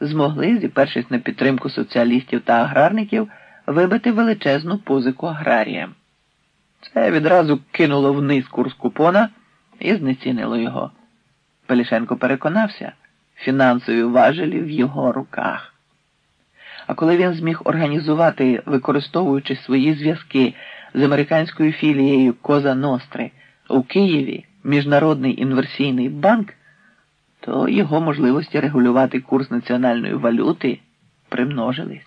змогли, зіпершись на підтримку соціалістів та аграрників, вибити величезну позику аграріям. Це відразу кинуло вниз курс купона і знецінило його. Пелішенко переконався, фінансові важелі в його руках. А коли він зміг організувати, використовуючи свої зв'язки з американською філією Коза Ностри у Києві Міжнародний інверсійний банк, то його можливості регулювати курс національної валюти примножились.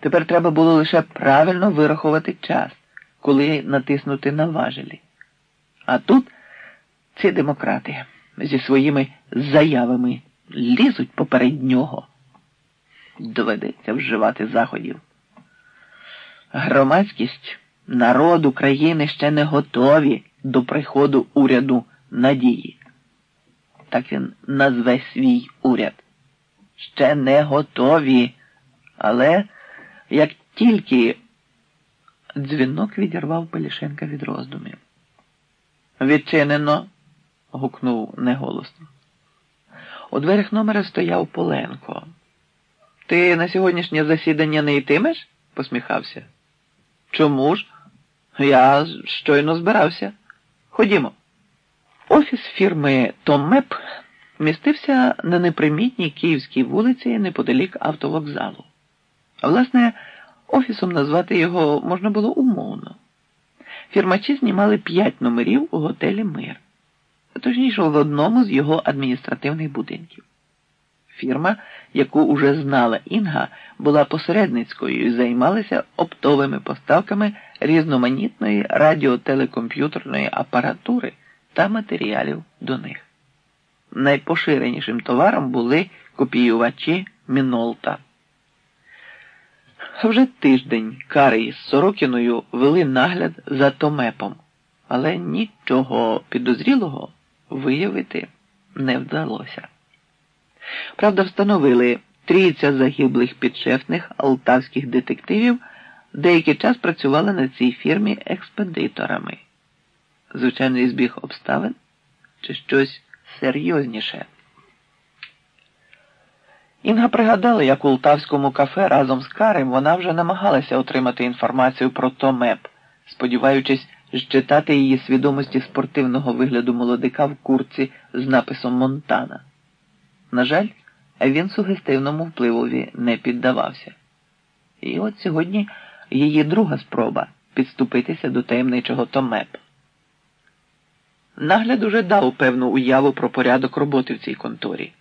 Тепер треба було лише правильно вирахувати час, коли натиснути на важелі. А тут ці демократи зі своїми заявами лізуть поперед нього. Доведеться вживати заходів. Громадськість, народ України ще не готові до приходу уряду надії. Так він назве свій уряд. Ще не готові. Але як тільки дзвінок відірвав Пелішенка від роздумів. Відчинено. гукнув неголосно. У дверях номера стояв Поленко. Ти на сьогоднішнє засідання не йтимеш? посміхався. Чому ж? Я щойно збирався. Ходімо. Офіс фірми Томмеп містився на непримітній київській вулиці неподалік автовокзалу. Власне, офісом назвати його можна було умовно. Фірмачі знімали п'ять номерів у готелі Мир, точніше в одному з його адміністративних будинків. Фірма, яку уже знала Інга, була посередницькою і займалася оптовими поставками різноманітної радіотелекомп'ютерної апаратури та матеріалів до них. Найпоширенішим товаром були копіювачі Мінолта. Вже тиждень Карий з Сорокіною вели нагляд за Томепом, але нічого підозрілого виявити не вдалося. Правда, встановили трійця загиблих підшефних алтавських детективів деякий час працювали на цій фірмі експедиторами. Звичайний збіг обставин чи щось серйозніше. Інга пригадала, як у Лтавському кафе разом з Карем вона вже намагалася отримати інформацію про Томеп, сподіваючись зчитати її свідомості спортивного вигляду молодика в курці з написом Монтана. На жаль, він сугестивному впливові не піддавався. І от сьогодні її друга спроба підступитися до таємничого Томеп. Нагляд уже дав певну уяву про порядок роботи в цій конторі.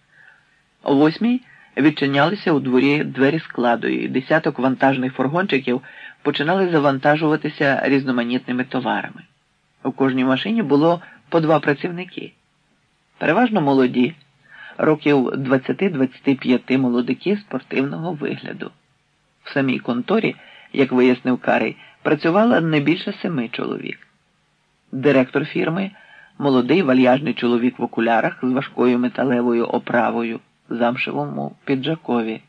О восьмій відчинялися у дворі двері складу, і десяток вантажних фургончиків починали завантажуватися різноманітними товарами. У кожній машині було по два працівники. Переважно молоді, років 20-25 молодики спортивного вигляду. В самій конторі, як вияснив Карий, працювало не більше семи чоловік. Директор фірми молодий вальяжний чоловік в окулярах з важкою металевою оправою замшевому піджакові.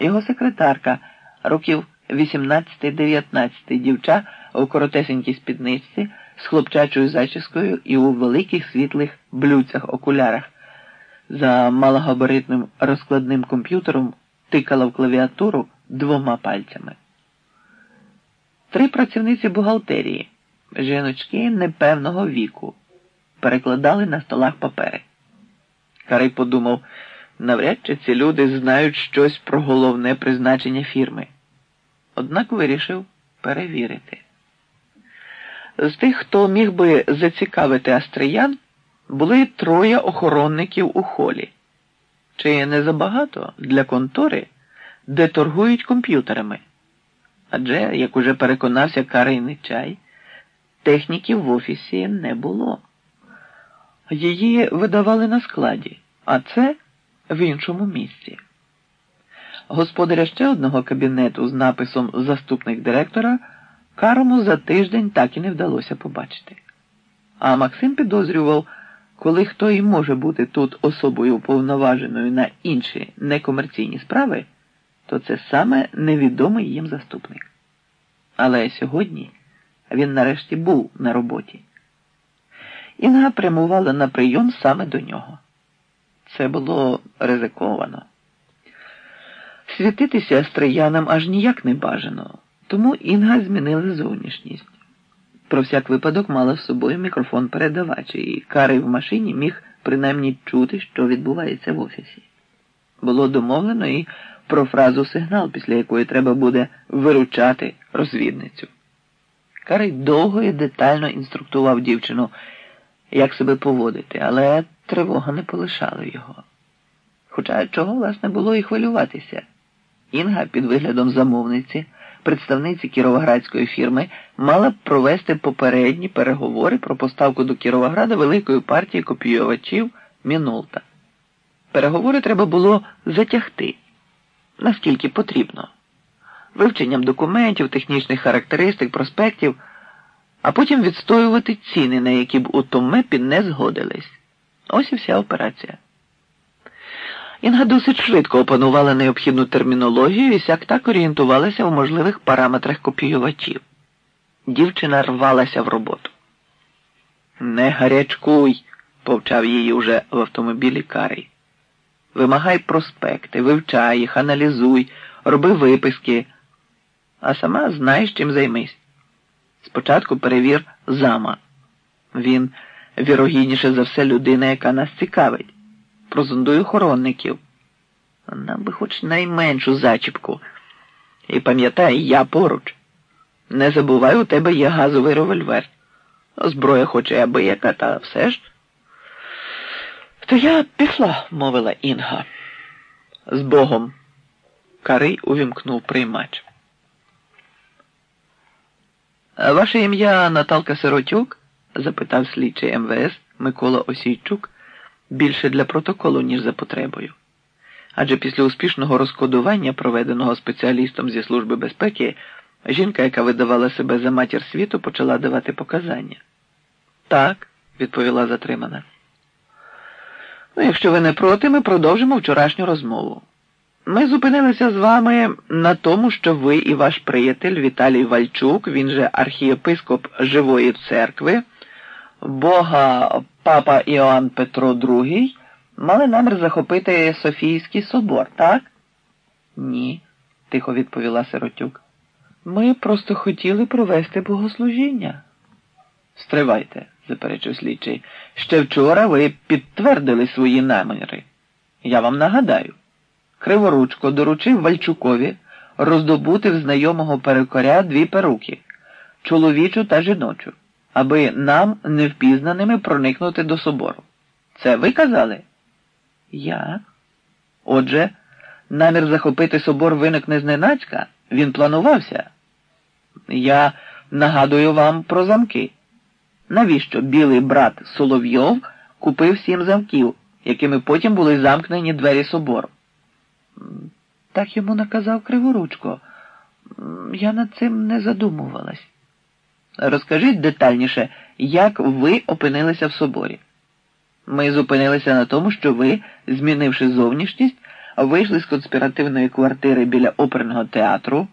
Його секретарка, років 18-19 дівча у коротесенькій спідничці з хлопчачою зачіскою і у великих світлих блюдцях окулярах, за малогабаритним розкладним комп'ютером тикала в клавіатуру двома пальцями. Три працівниці бухгалтерії, жіночки непевного віку, перекладали на столах папери. Карий подумав, навряд чи ці люди знають щось про головне призначення фірми. Однак вирішив перевірити. З тих, хто міг би зацікавити астриян, були троє охоронників у холі. Чи не забагато для контори, де торгують комп'ютерами? Адже, як уже переконався Карий чай, техніків в офісі не було. Її видавали на складі, а це в іншому місці. Господаря ще одного кабінету з написом Заступник директора Карому за тиждень так і не вдалося побачити. А Максим підозрював, коли хто і може бути тут особою повноваженою на інші некомерційні справи, то це саме невідомий їм заступник. Але сьогодні він нарешті був на роботі. Інга прямувала на прийом саме до нього. Це було ризиковано. Світитися стриянам аж ніяк не бажано, тому Інга змінила зовнішність. Про всяк випадок мала з собою мікрофон передавач, і Карий в машині міг принаймні чути, що відбувається в офісі. Було домовлено і про фразу сигнал, після якої треба буде виручати розвідницю. Карий довго і детально інструктував дівчину, як себе поводити, але тривога не полишала його. Хоча чого, власне, було і хвилюватися. Інга під виглядом замовниці, представниці кіровоградської фірми, мала б провести попередні переговори про поставку до Кіровограда великої партії копіювачів Мінолта. Переговори треба було затягти, наскільки потрібно, вивченням документів, технічних характеристик, проспектів, а потім відстоювати ціни, на які б у Томепі не згодились. Ось і вся операція. Інга досить швидко опанувала необхідну термінологію і сяк так орієнтувалася в можливих параметрах копіювачів. Дівчина рвалася в роботу. Не гарячкуй, повчав її уже в автомобілі Карий. Вимагай проспекти, вивчай їх, аналізуй, роби виписки, а сама знаєш, чим займись. Спочатку перевір зама. Він вірогідніше за все людина, яка нас цікавить. Прозондуй охоронників. Нам би хоч найменшу зачіпку. І пам'ятай, я поруч. Не забувай, у тебе є газовий револьвер. Зброя хоч і аби яка, та все ж. То я пішла, мовила Інга. З Богом. Карий увімкнув приймач. Ваше ім'я Наталка Сиротюк? запитав слідчий МВС Микола Осійчук більше для протоколу, ніж за потребою. Адже після успішного розкодування, проведеного спеціалістом зі Служби безпеки, жінка, яка видавала себе за матір світу, почала давати показання. Так, відповіла затримана. Ну, якщо ви не проти, ми продовжимо вчорашню розмову. Ми зупинилися з вами на тому, що ви і ваш приятель Віталій Вальчук, він же архієпископ Живої церкви, Бога папа Іоанн Петро II, мали намір захопити Софійський собор, так? Ні, тихо відповіла Сиротюк. Ми просто хотіли провести богослужіння. Стривайте, заперечив слідчий. Ще вчора ви підтвердили свої наміри. Я вам нагадаю. Криворучко доручив Вальчукові роздобути в знайомого перекоря дві перуки чоловічу та жіночу, аби нам невпізнаними проникнути до собору. Це ви казали? Я. Отже, намір захопити собор виникне зненацька, він планувався. Я нагадую вам про замки. Навіщо білий брат Соловйов купив сім замків, якими потім були замкнені двері собору? Так йому наказав Криворучко. Я над цим не задумувалась. Розкажіть детальніше, як ви опинилися в соборі. Ми зупинилися на тому, що ви, змінивши зовнішність, вийшли з конспіративної квартири біля оперного театру.